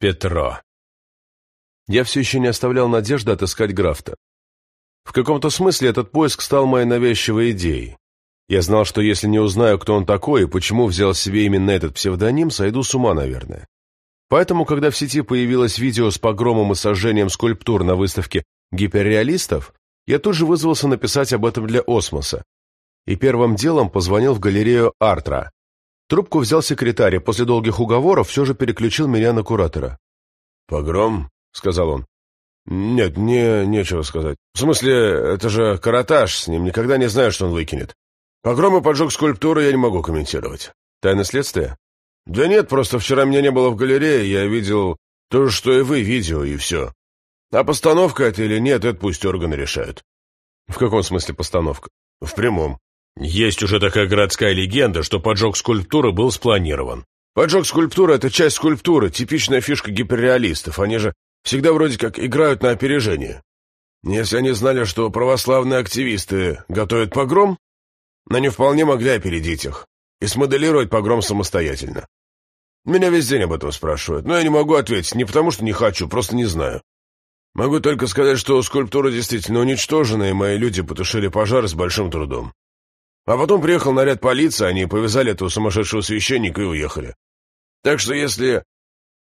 Петро. Я все еще не оставлял надежды отыскать Графта. В каком-то смысле этот поиск стал моей навязчивой идеей. Я знал, что если не узнаю, кто он такой и почему взял себе именно этот псевдоним, сойду с ума, наверное. Поэтому, когда в сети появилось видео с погромом и сожжением скульптур на выставке гиперреалистов, я тут же вызвался написать об этом для Осмоса. И первым делом позвонил в галерею Артра. Трубку взял секретарь, и после долгих уговоров все же переключил меня на куратора. «Погром?» — сказал он. «Нет, мне нечего сказать. В смысле, это же каратаж, с ним никогда не знаю, что он выкинет. Погром и поджог скульптуры я не могу комментировать. Тайна следствия?» «Да нет, просто вчера меня не было в галерее, я видел то же, что и вы, видео, и все. А постановка это или нет, это пусть органы решают». «В каком смысле постановка?» «В прямом. Есть уже такая городская легенда, что поджог скульптуры был спланирован. Поджог скульптуры — это часть скульптуры, типичная фишка гиперреалистов. Они же всегда вроде как играют на опережение. Если они знали, что православные активисты готовят погром, они вполне могли опередить их и смоделировать погром самостоятельно. Меня весь день об этом спрашивают, но я не могу ответить, не потому что не хочу, просто не знаю. Могу только сказать, что скульптура действительно уничтожена, и мои люди потушили пожар с большим трудом. А потом приехал наряд полиции, они повязали этого сумасшедшего священника и уехали. Так что если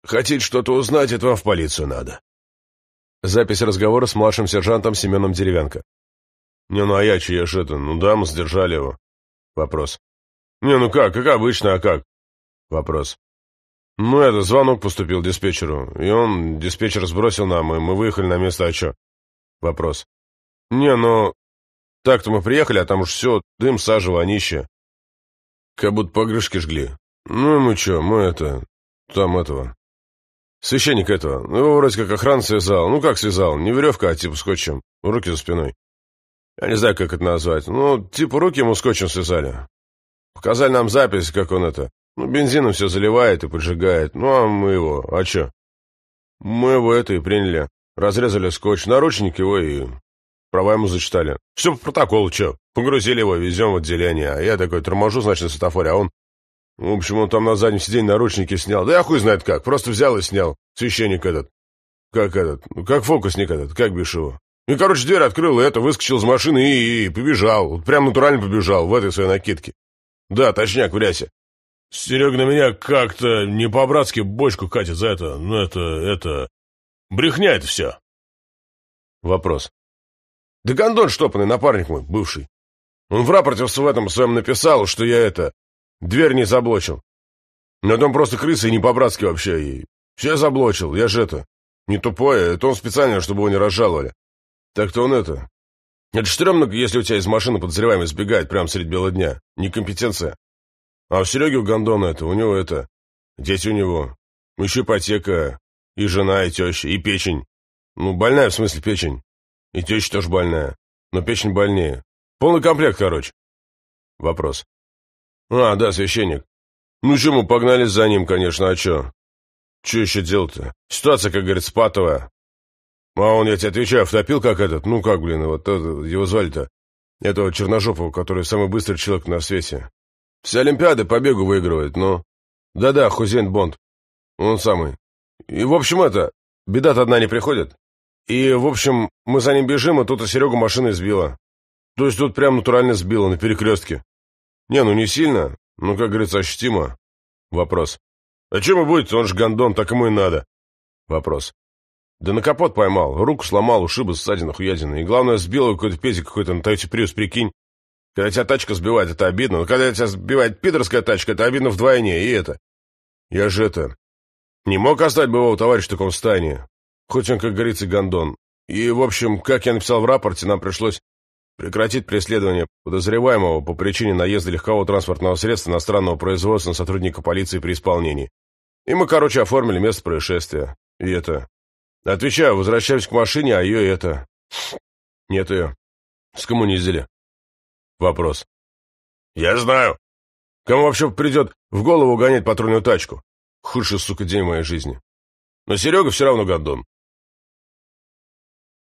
хотите что-то узнать, это вам в полицию надо. Запись разговора с младшим сержантом Семеном Деревянко. Не, ну а я че, я ж это, ну да, мы сдержали его. Вопрос. Не, ну как, как обычно, а как? Вопрос. Ну, это, звонок поступил диспетчеру, и он, диспетчер сбросил нам, и мы выехали на место, а чё? Вопрос. Не, ну, так-то мы приехали, а там уж все, дым, сажа, вонище. Как будто погрышки жгли. Ну, мы чё, мы это, там этого. Священник этого, ну, его вроде как охрана связал. Ну, как связал, не веревка, а типа скотчем, руки за спиной. Я не знаю, как это назвать. Ну, типа руки ему скотчем связали. Показали нам запись, как он это, ну, бензином все заливает и поджигает. Ну, а мы его, а чё? Мы его это и приняли. Разрезали скотч, наручник его и права ему зачитали. Все по протоколу, чё. Погрузили его, везем в отделение. А я такой торможу, значит, на светофоре, а он... В общем, он там на заднем сиденье наручники снял. Да я хуй знает как, просто взял и снял. Священник этот. Как этот, ну, как фокусник этот, как бишь его. И, короче, дверь открыл, и это, выскочил из машины и, и побежал. Вот прям натурально побежал, в этой своей накидке. Да, точняк, в рясе. Серега на меня как-то не по-братски бочку катит за это, ну это, это... Брехня это все. Вопрос. Да гондон штопанный, напарник мой, бывший. Он в рапорте в этом своем написал, что я это... Дверь не заблочил. Но там просто крысы и не по-братски вообще. И все заблочил, я же это... Не тупое, это он специально, чтобы его не разжаловали. Так-то он это... Это стрёмно, если у тебя из машины подозреваемый сбегает прямо средь бела дня. Некомпетенция. А у Сереги у Гондона это, у него это... Дети у него. Еще ипотека, и жена, и теща, и печень. Ну, больная в смысле печень. И теща тоже больная. Но печень больнее. Полный комплект, короче. Вопрос. А, да, священник. Ну, чему, погнались за ним, конечно, а чё? Чё еще делать-то? Ситуация, как говорится, патовая. А он, я тебе отвечаю, втопил как этот, ну как, блин, вот его звали-то, этого черножопого, который самый быстрый человек на свете. Все Олимпиады по бегу выигрывает, ну. Да-да, Хузейн Бонд. Он самый. И, в общем, это, беда-то одна не приходит. И, в общем, мы за ним бежим, а тут и Серегу машина сбила. То есть тут прям натурально сбила, на перекрестке. Не, ну не сильно, ну, как говорится, ощутимо. Вопрос. А чем и будет, он же гондон, так ему и надо. Вопрос. Да на капот поймал, руку сломал, ушибы, ссадина, хуядина. И главное, сбил какой-то пезик какой-то на Тойоте Приус, прикинь. Когда тебя тачка сбивает, это обидно. Но когда тебя сбивает пидорская тачка, это обидно вдвойне. И это... Я же это... Не мог оставить боевого товарища в таком состоянии. Хоть он, как говорится, гондон. И, в общем, как я написал в рапорте, нам пришлось прекратить преследование подозреваемого по причине наезда легкового транспортного средства иностранного производства на сотрудника полиции при исполнении. И мы, короче, оформили место происшествия. И это... Отвечаю, возвращаюсь к машине, а ее это... Нет ее. Скоммунизили. Вопрос. Я знаю. Кому вообще придет в голову гонять патрульную тачку? Худший, сука, день моей жизни. Но Серега все равно гондон.